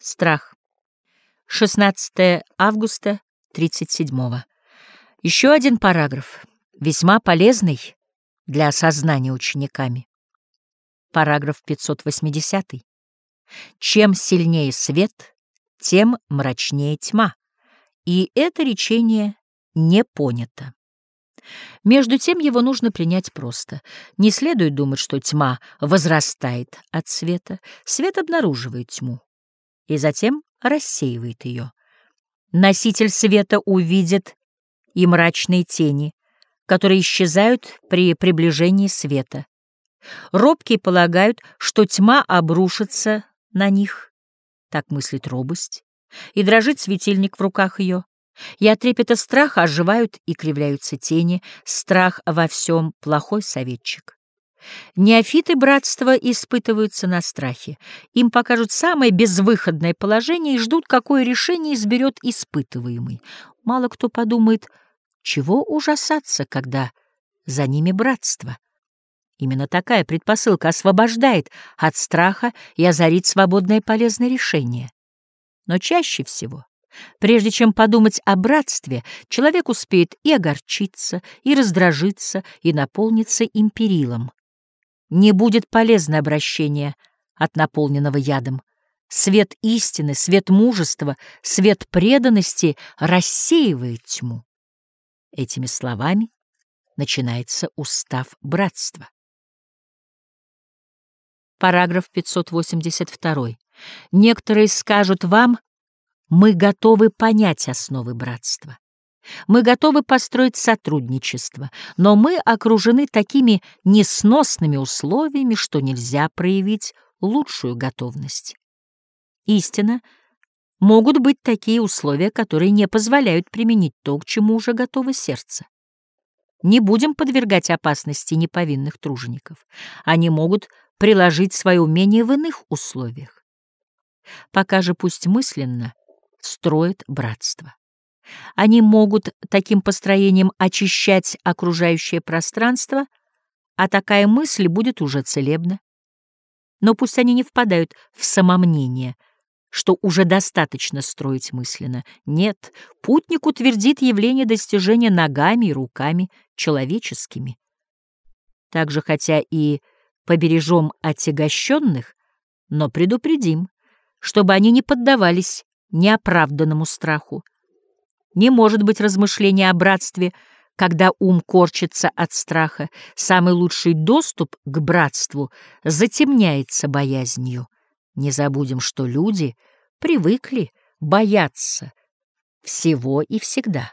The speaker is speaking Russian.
Страх. 16 августа 37 -го. Еще один параграф, весьма полезный для осознания учениками. Параграф 580. Чем сильнее свет, тем мрачнее тьма. И это речение не понято. Между тем его нужно принять просто. Не следует думать, что тьма возрастает от света. Свет обнаруживает тьму и затем рассеивает ее. Носитель света увидит и мрачные тени, которые исчезают при приближении света. Робкие полагают, что тьма обрушится на них. Так мыслит робость, и дрожит светильник в руках ее. И от трепета страха оживают и кривляются тени, страх во всем плохой советчик. Неофиты братства испытываются на страхе. Им покажут самое безвыходное положение и ждут, какое решение изберет испытываемый. Мало кто подумает, чего ужасаться, когда за ними братство. Именно такая предпосылка освобождает от страха и озарит свободное полезное решение. Но чаще всего, прежде чем подумать о братстве, человек успеет и огорчиться, и раздражиться, и наполниться империлом. Не будет полезно обращение от наполненного ядом. Свет истины, свет мужества, свет преданности рассеивает тьму. Этими словами начинается устав братства. Параграф 582. Некоторые скажут вам, мы готовы понять основы братства. Мы готовы построить сотрудничество, но мы окружены такими несносными условиями, что нельзя проявить лучшую готовность. Истина, могут быть такие условия, которые не позволяют применить то, к чему уже готово сердце. Не будем подвергать опасности неповинных тружеников. Они могут приложить свое умение в иных условиях. Пока же пусть мысленно строят братство. Они могут таким построением очищать окружающее пространство, а такая мысль будет уже целебна. Но пусть они не впадают в самомнение, что уже достаточно строить мысленно. Нет, путник утвердит явление достижения ногами и руками человеческими. Также, хотя и побережем отягощенных, но предупредим, чтобы они не поддавались неоправданному страху. Не может быть размышления о братстве, когда ум корчится от страха. Самый лучший доступ к братству затемняется боязнью. Не забудем, что люди привыкли бояться всего и всегда.